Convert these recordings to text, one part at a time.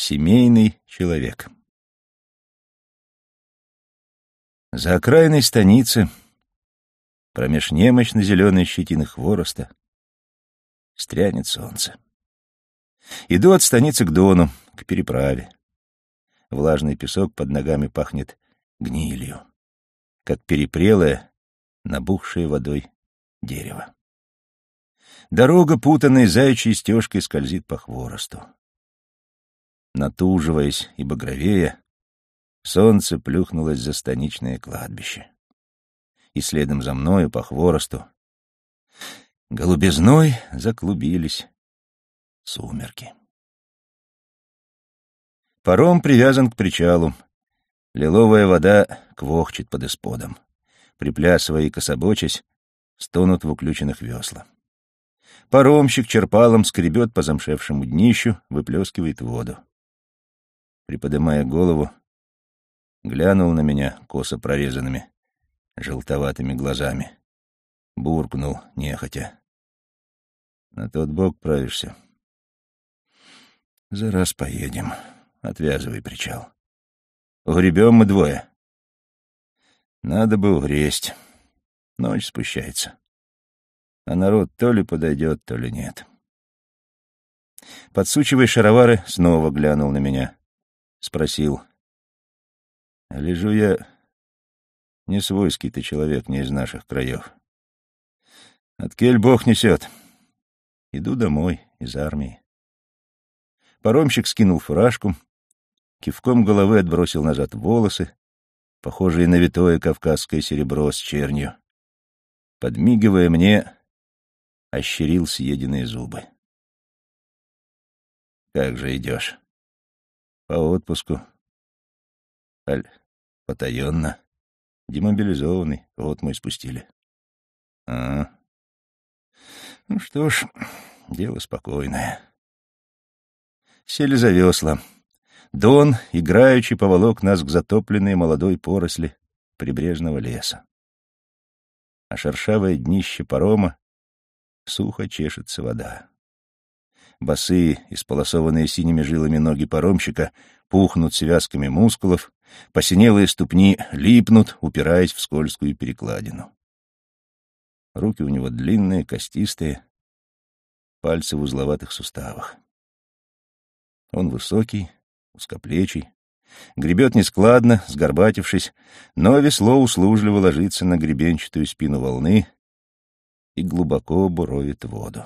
Семейный человек. За окраиной станицы, промеж немощно зеленой щетины хвороста, стрянет солнце. Иду от станицы к Дону, к переправе. Влажный песок под ногами пахнет гнилью, как перепрелое, набухшее водой дерево. Дорога, путанной заячьей стежкой, скользит по хворосту. Натуживаясь и багровея, солнце плюхнулось за станичное кладбище. И следом за мною по хворосту голубизной заклубились сумерки. Паром привязан к причалу. Лиловая вода квохчет под исподом. Приплясывая и кособочась, стонут в уключенных весла. Паромщик черпалом скребет по замшевшему днищу, выплескивает воду. Приподымая голову, глянул на меня косо прорезанными, желтоватыми глазами. Буркнул, нехотя. На тот бок правишься. За раз поедем. Отвязывай причал. Угребем мы двое. Надо бы угресть. Ночь спущается. А народ то ли подойдет, то ли нет. Подсучивая шаровары, снова глянул на меня. Спросил. Лежу я... Не свойский ты человек, не из наших краев. От кель бог несет. Иду домой, из армии. Паромщик скинул фуражку, кивком головы отбросил назад волосы, похожие на витое кавказское серебро с чернью. Подмигивая мне, ощерил съеденные зубы. «Как же идешь?» «По отпуску». «Аль, потаенно. Демобилизованный. Вот мы спустили». «А, ну что ж, дело спокойное». Сели за весла. Дон, играючи, поволок нас к затопленной молодой поросли прибрежного леса. А шершавое днище парома сухо чешется вода. Босые, исполосованные синими жилами ноги паромщика пухнут связками мускулов, посинелые ступни липнут, упираясь в скользкую перекладину. Руки у него длинные, костистые, пальцы в узловатых суставах. Он высокий, узкоплечий, гребет нескладно, сгорбатившись, но весло услужливо ложится на гребенчатую спину волны и глубоко буровит воду.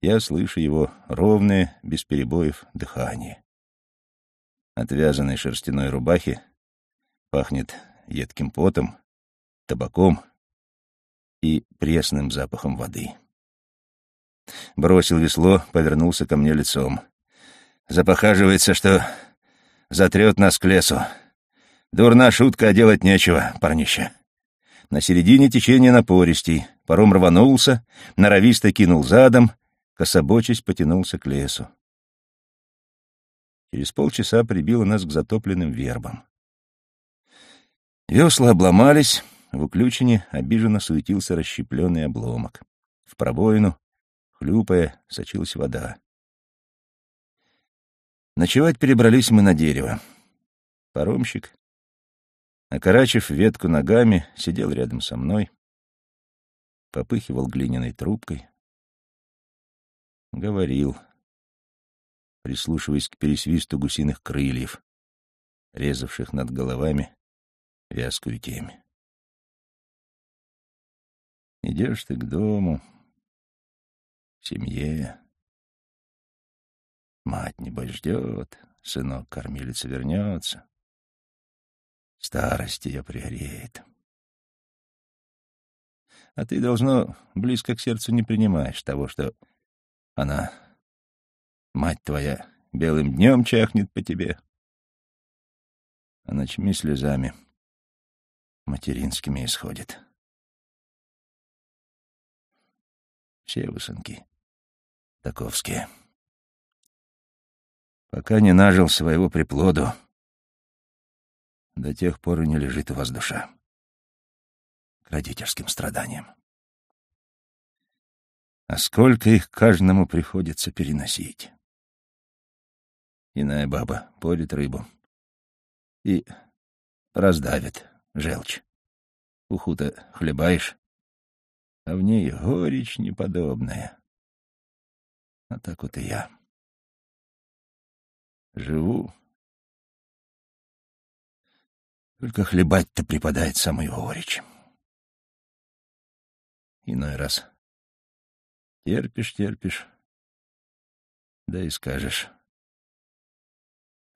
Я слышу его ровное, без перебоев, дыхание. От шерстяной рубахи пахнет едким потом, табаком и пресным запахом воды. Бросил весло, повернулся ко мне лицом. Запохаживается, что затрет нас к лесу. Дурна шутка, а делать нечего, парнище. На середине течения напористей. Паром рванулся, норовисто кинул задом, кособочись потянулся к лесу. Через полчаса прибило нас к затопленным вербам. Весла обломались, в уключине обиженно суетился расщепленный обломок. В пробоину, хлюпая, сочилась вода. Ночевать перебрались мы на дерево. Паромщик, окорачив ветку ногами, сидел рядом со мной, попыхивал глиняной трубкой, говорил, прислушиваясь к пересвисту гусиных крыльев, резавших над головами вязкую темь. Идешь ты к дому, к семье, Мать, небось, ждет, сынок кормилица вернется. Старость ее пригреет. А ты, должно, близко к сердцу не принимаешь того, что она, мать твоя, белым днем чахнет по тебе, а ночми слезами материнскими исходит. Все вы сынки таковские пока не нажил своего приплоду. До тех пор и не лежит у вас душа к родительским страданиям. А сколько их каждому приходится переносить. иная баба порит рыбу и раздавит желчь. Уху-то хлебаешь, а в ней горечь неподобная. А так вот и я. Живу. Только хлебать-то припадает самую горечь. Иной раз терпишь, терпишь, да и скажешь.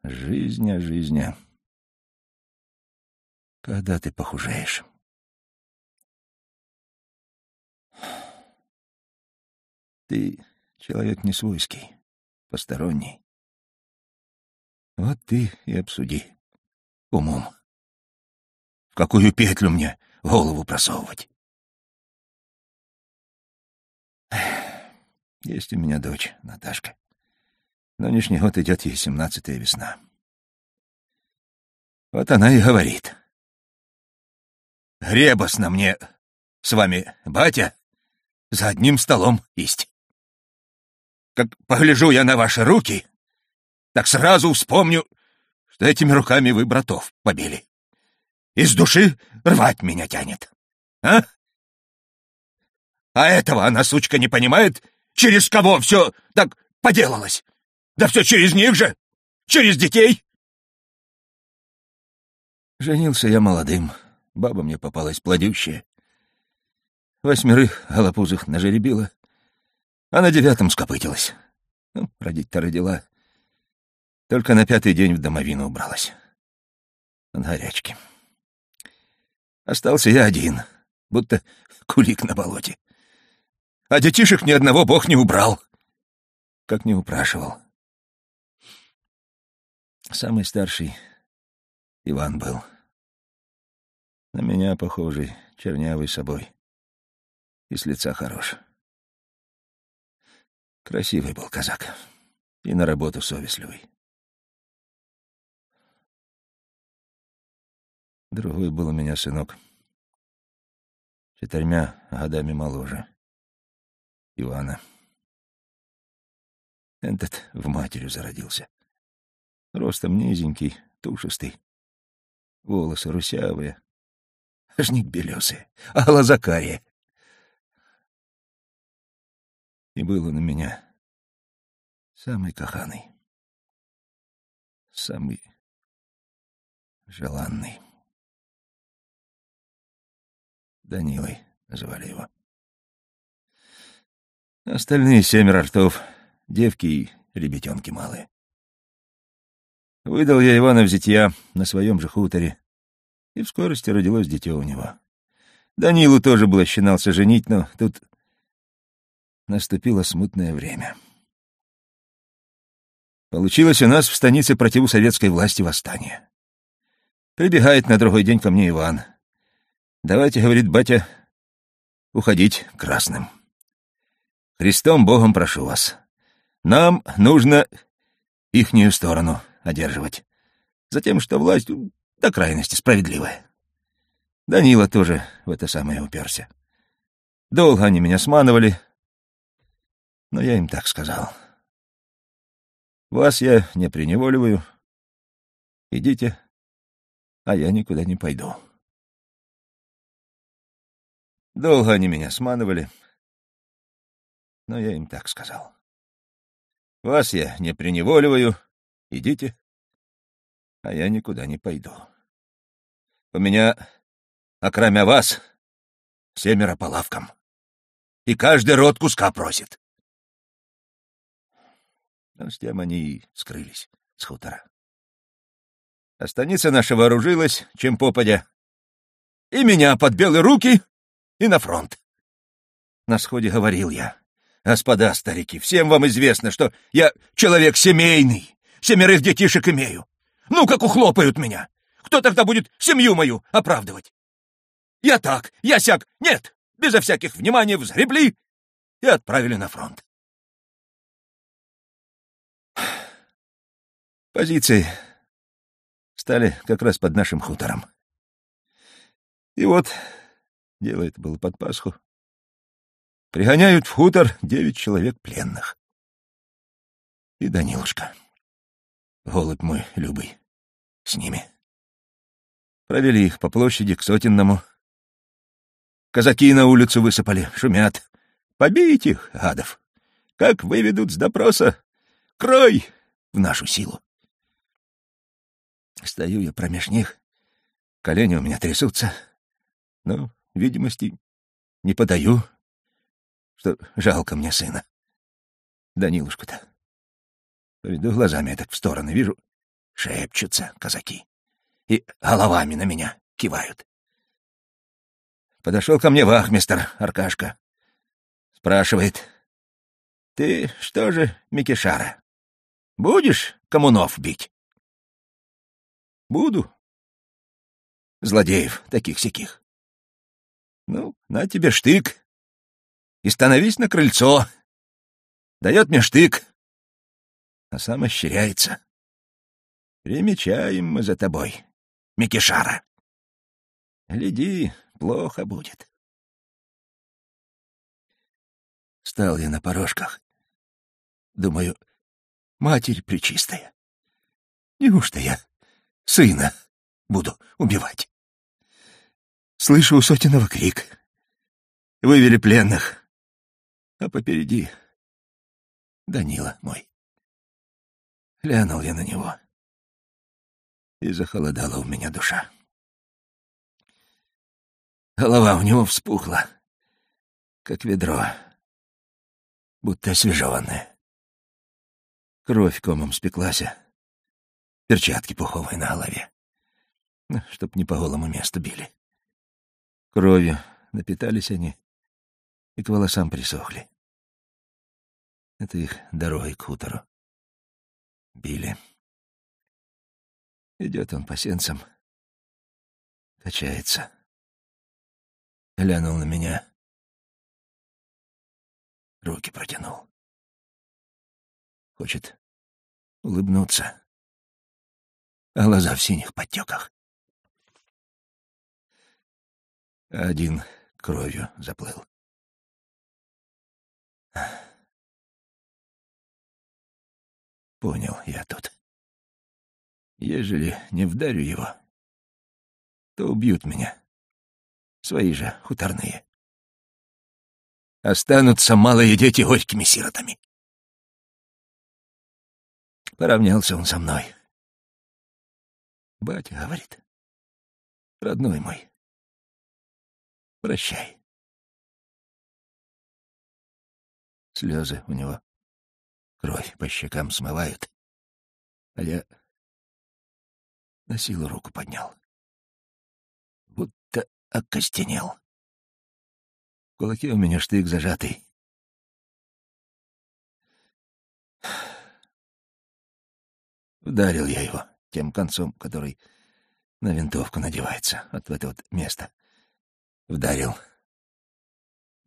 Жизнь, а жизнь. Когда ты похужеешь? Ты человек не свойский, посторонний. Вот ты и обсуди умом. В какую петлю мне голову просовывать? Есть у меня дочь, Наташка. Нынешний год идет ей семнадцатая весна. Вот она и говорит. Гребосно мне с вами, батя, за одним столом есть. Как погляжу я на ваши руки, так сразу вспомню, что этими руками вы братов побили. Из души рвать меня тянет. А? А этого она, сучка, не понимает, через кого все так поделалось. Да все через них же, через детей. Женился я молодым, баба мне попалась плодющая. Восьмерых голопузых нажеребила, а на девятом скопытилась. Ну, родить-то родила. Только на пятый день в домовину убралась. От горячки. Остался я один, будто кулик на болоте. А детишек ни одного бог не убрал, как не упрашивал. Самый старший Иван был. На меня похожий, чернявый собой. И с лица хорош. Красивый был казак. И на работу совестливый. Другой был у меня сынок. Четырьмя годами моложе. Ивана. Этот в матерью зародился. Ростом низенький, тушистый. Волосы русявые. Жник белесые, а глаза карие. И был он у меня самый каханый, самый желанный. Данилой называли его. Остальные семеро ртов — девки и ребятенки малые. Выдал я Ивана в зятья на своем же хуторе, и в скорости родилось дитё у него. Данилу тоже было счинался женить, но тут наступило смутное время. Получилось у нас в станице противусоветской власти восстание. Прибегает на другой день ко мне Иван. «Давайте, — говорит батя, — уходить красным». Христом Богом прошу вас. Нам нужно ихнюю сторону одерживать. Затем, что власть до крайности справедливая. Данила тоже в это самое уперся. Долго они меня сманывали, но я им так сказал. Вас я не преневоливаю. Идите, а я никуда не пойду. Долго они меня сманывали, но я им так сказал. Вас я не преневоливаю, идите, а я никуда не пойду. У меня, окромя вас, семеро по лавкам, и каждый рот куска просит. Но с тем они и скрылись с хутора. А станица наша вооружилась, чем попадя, и меня под белые руки и на фронт. На сходе говорил я. Господа старики, всем вам известно, что я человек семейный, семерых детишек имею. Ну, как ухлопают меня. Кто тогда будет семью мою оправдывать? Я так, я сяк, нет, безо всяких вниманий взгребли и отправили на фронт. Позиции стали как раз под нашим хутором. И вот, дело это было под Пасху, Пригоняют в хутор девять человек пленных. И Данилушка. голубь мой любый, с ними. Провели их по площади к сотенному. Казаки на улицу высыпали, шумят. Побить их, гадов. Как выведут с допроса, крой в нашу силу. Стою я промеж них, колени у меня трясутся, но видимости не подаю, что жалко мне сына. Данилушку-то. Поведу глазами так в стороны, вижу, шепчутся казаки и головами на меня кивают. Подошел ко мне вахмистр Аркашка. Спрашивает, «Ты что же, Микишара, будешь коммунов бить?» «Буду. Злодеев таких-сяких. Ну, на тебе штык. И становись на крыльцо. Дает мне штык, а сам ощеряется. Примечаем мы за тобой, Микишара. Гляди, плохо будет. Стал я на порожках. Думаю, матерь пречистая. Неужто я сына буду убивать? Слышу у Сотиного крик. Вывели пленных. А попереди Данила мой. Глянул я на него. И захолодала у меня душа. Голова у него вспухла, как ведро, будто освежеванная. Кровь комом спеклась, перчатки пуховые на голове, ну, чтоб не по голому месту били. Кровью напитались они и к волосам присохли. Это их дорогой к хутору. Били. Идет он по сенцам. Качается. Глянул на меня. Руки протянул. Хочет улыбнуться. А глаза в синих подтеках. Один кровью заплыл. Понял я тут. Ежели не вдарю его, то убьют меня. Свои же хуторные. Останутся малые дети горькими сиротами. Поравнялся он со мной. Батя говорит, родной мой, прощай. Слезы у него кровь по щекам смывают, а я на силу руку поднял. Будто окостенел. В кулаке у меня штык зажатый. Ударил я его тем концом, который на винтовку надевается, вот в это вот место. Вдарил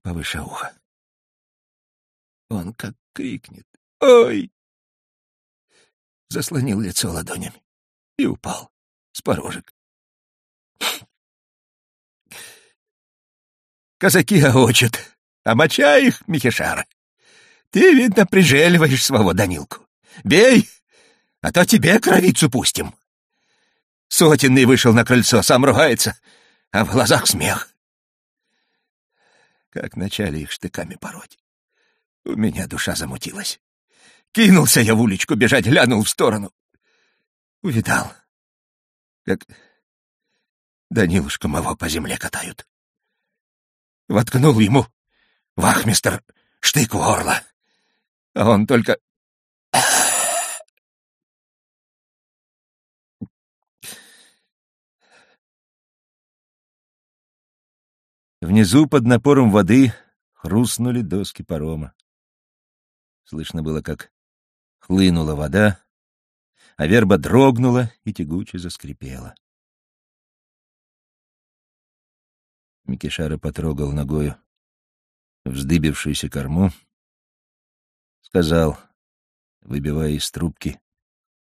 повыше уха. Он как крикнет. «Ой!» Заслонил лицо ладонями и упал с порожек. Казаки оочут, а моча их, Михишара. Ты, видно, прижеливаешь своего Данилку. Бей, а то тебе кровицу пустим. Сотенный вышел на крыльцо, сам ругается, а в глазах смех. Как начали их штыками пороть. У меня душа замутилась. Кинулся я в уличку бежать, глянул в сторону. Увидал, как Данилушка моего по земле катают. Воткнул ему вахмистер штык в горло, а он только... Внизу под напором воды хрустнули доски парома. Слышно было, как хлынула вода, а верба дрогнула и тягуче заскрипела. Микишара потрогал ногою вздыбившуюся корму, сказал, выбивая из трубки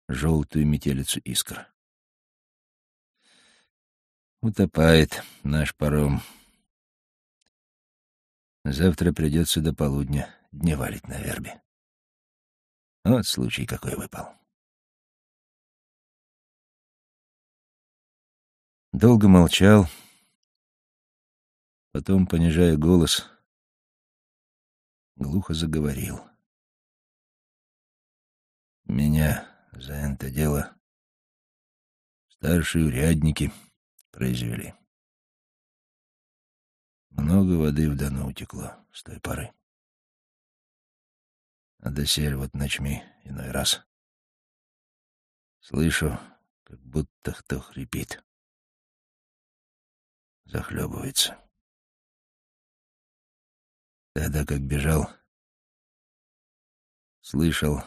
желтую метелицу искр. Утопает наш паром. Завтра придется до полудня дневалить на вербе. Вот случай какой выпал. Долго молчал, потом, понижая голос, глухо заговорил. Меня за это дело старшие урядники произвели. Много воды в Дону утекло с той поры. А досель вот ночми иной раз. Слышу, как будто кто хрипит. Захлебывается. Тогда как бежал, слышал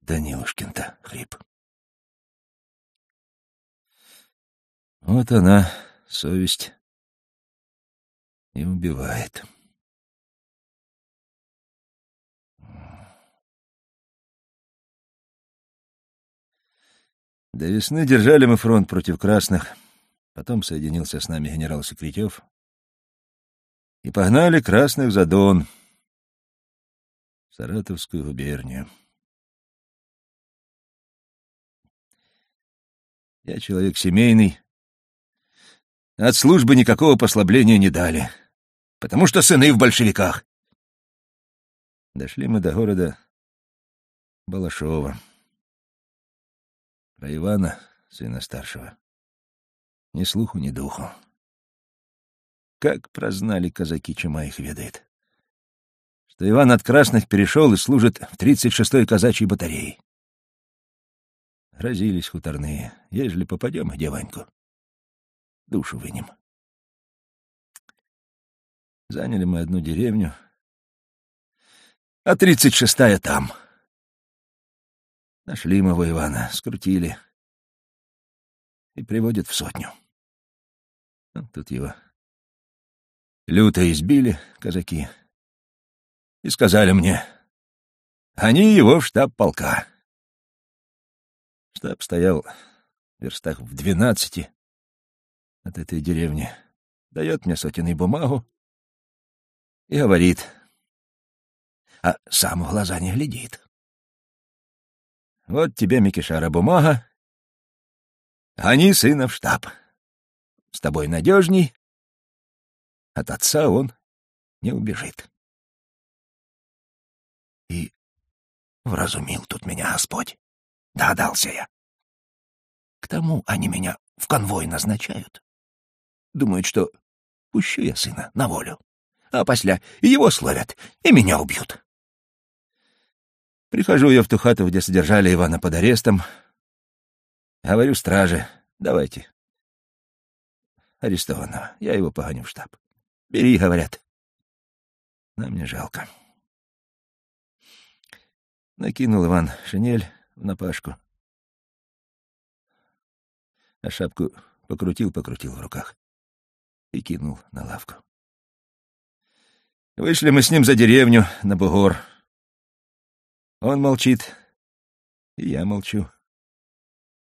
Данилушкин-то хрип. Вот она, совесть, и убивает. До весны держали мы фронт против красных. Потом соединился с нами генерал Секретев. И погнали красных за Дон, в Саратовскую губернию. Я человек семейный. От службы никакого послабления не дали, потому что сыны в большевиках. Дошли мы до города Балашова. Про Ивана, сына старшего, ни слуху, ни духу. Как прознали казаки, чема их ведает. Что Иван от красных перешел и служит в тридцать шестой казачьей батарее. Грозились хуторные, ежели попадем, где Ваньку? Душу вынем. Заняли мы одну деревню, а тридцать шестая там — Нашли моего Ивана, скрутили и приводят в сотню. Ну, тут его люто избили казаки и сказали мне, они его в штаб полка. Штаб стоял в верстах в двенадцати от этой деревни, дает мне сотенный бумагу и говорит, а сам в глаза не глядит. Вот тебе, Микишара, бумага. Гони сына в штаб. С тобой надежней. От отца он не убежит. И вразумил тут меня Господь. Догадался я. К тому они меня в конвой назначают. Думают, что пущу я сына на волю, а после его словят и меня убьют. Прихожу я в ту хату, где содержали Ивана под арестом. Говорю страже, давайте. Арестованного. Я его погоню в штаб. Бери, говорят. Нам не жалко. Накинул Иван шинель в напашку. А шапку покрутил-покрутил в руках и кинул на лавку. Вышли мы с ним за деревню на бугор. Он молчит, и я молчу.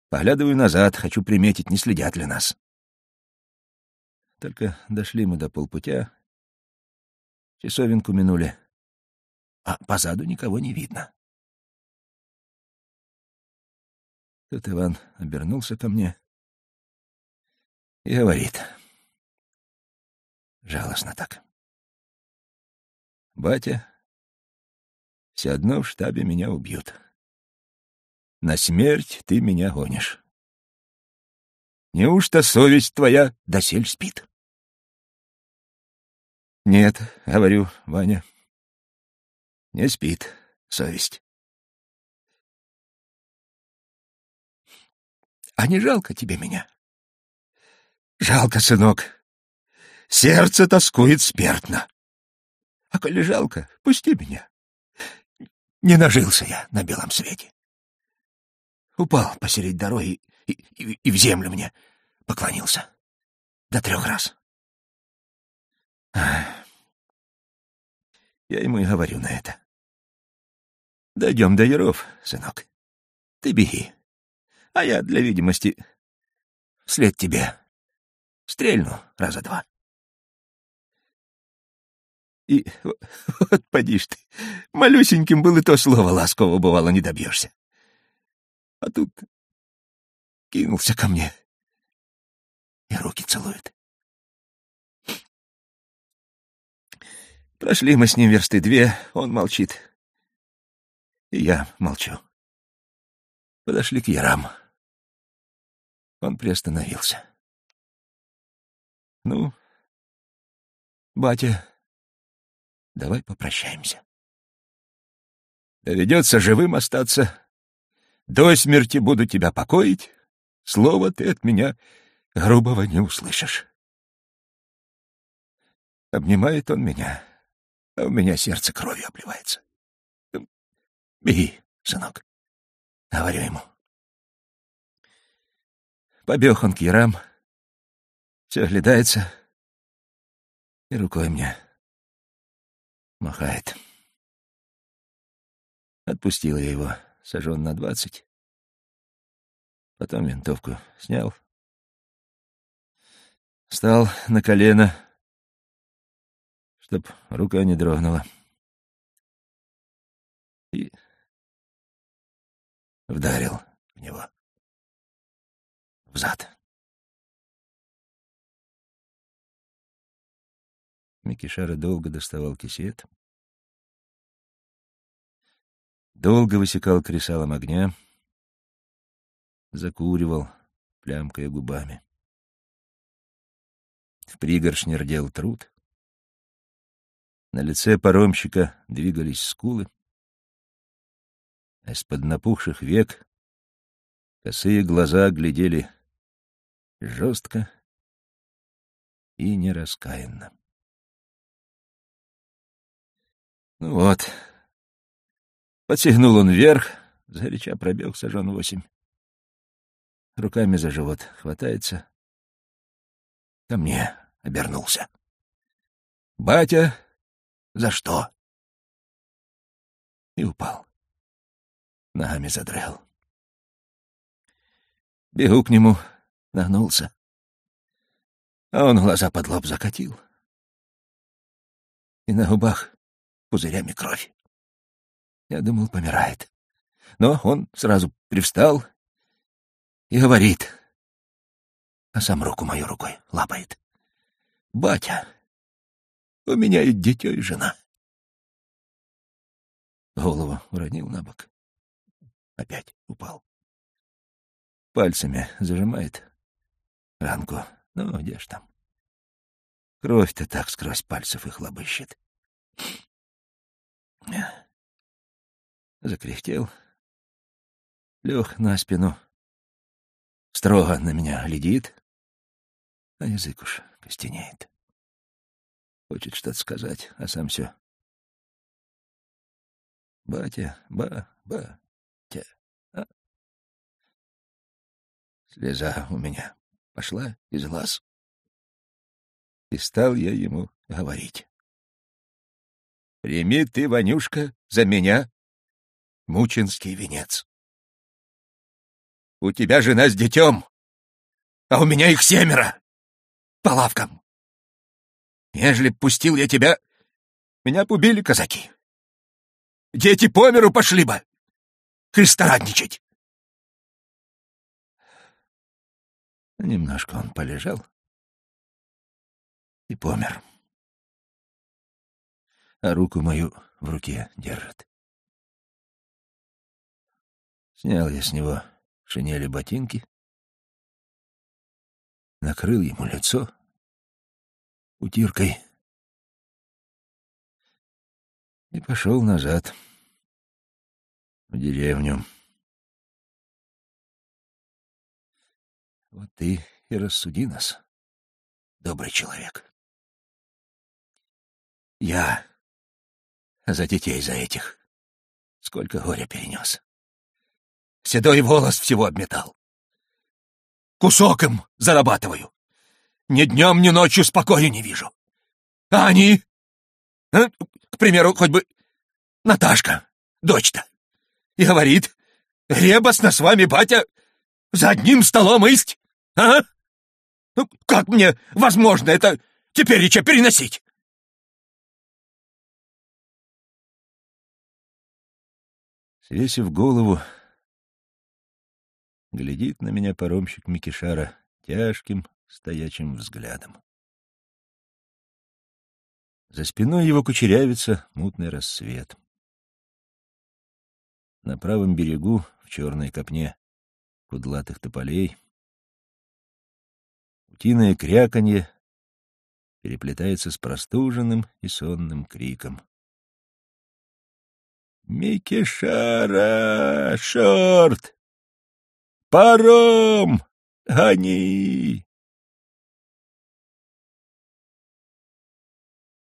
Поглядываю назад, хочу приметить, не следят ли нас. Только дошли мы до полпутя, часовенку минули, а позаду никого не видно. Тут Иван обернулся ко мне и говорит. Жалостно так. «Батя, все одно в штабе меня убьют. На смерть ты меня гонишь. Неужто совесть твоя досель спит? Нет, говорю, Ваня, не спит совесть. А не жалко тебе меня? Жалко, сынок. Сердце тоскует смертно. А коли жалко, пусти меня. Не нажился я на белом свете. Упал посередь дороги и, и, и в землю мне поклонился. До трех раз. Я ему и говорю на это. Дойдем до Яров, сынок. Ты беги. А я для видимости вслед тебе стрельну раза два. И вот поди ж ты, малюсеньким был и то слово ласкового бывало не добьешься. А тут кинулся ко мне и руки целует. Прошли мы с ним версты две, он молчит. И я молчу. Подошли к ярам. Он приостановился. Ну, батя, давай попрощаемся. Доведется живым остаться. До смерти буду тебя покоить. Слова ты от меня грубого не услышишь. Обнимает он меня, а у меня сердце кровью обливается. Беги, сынок, говорю ему. Побег он к ярам, все глядается и рукой мне махает. Отпустил я его, сожжен на двадцать. Потом винтовку снял. Стал на колено, чтоб рука не дрогнула. И вдарил в него. В зад. Микишара долго доставал кисет, долго высекал кресалом огня, закуривал, плямкая губами. В пригоршне рдел труд. На лице паромщика двигались скулы, а из-под напухших век косые глаза глядели жестко и нераскаянно. Ну вот, подсигнул он вверх, сгоряча пробег сажен восемь. Руками за живот хватается. Ко мне обернулся. «Батя, за что?» И упал. Ногами задрал. Бегу к нему, нагнулся. А он глаза под лоб закатил. И на губах пузырями кровь. Я думал, помирает. Но он сразу привстал и говорит, а сам руку мою рукой лапает. «Батя, у меня и дитё, и жена». Голову уронил на бок. Опять упал. Пальцами зажимает ранку. Ну, где ж там? Кровь-то так сквозь пальцев их лобыщет. Закряхтел, лег на спину, строго на меня глядит, а язык уж костенеет. Хочет что-то сказать, а сам все. Батя, ба, ба, тя, а. Слеза у меня пошла из глаз. И стал я ему говорить. Прими ты, Ванюшка, за меня мученский венец. У тебя жена с детем, а у меня их семеро. По лавкам. Ежели пустил я тебя, меня побили казаки. Дети по миру пошли бы. Христорадничать. Немножко он полежал и помер а руку мою в руке держит. Снял я с него шинели ботинки, накрыл ему лицо утиркой и пошел назад в деревню. Вот ты и рассуди нас, добрый человек. Я за детей за этих. Сколько горя перенес. Седой волос всего обметал. Кусок им зарабатываю. Ни днем, ни ночью спокою не вижу. А они? А? К примеру, хоть бы Наташка, дочь-то, и говорит, ребосно с вами, батя, за одним столом есть, а? Ну, как мне возможно это теперь еще переносить? Свесив голову, глядит на меня паромщик Микишара тяжким, стоячим взглядом. За спиной его кучерявится мутный рассвет. На правом берегу, в черной копне кудлатых тополей, утиное кряканье переплетается с простуженным и сонным криком. «Микешара! Шорт! Паром! Гони!»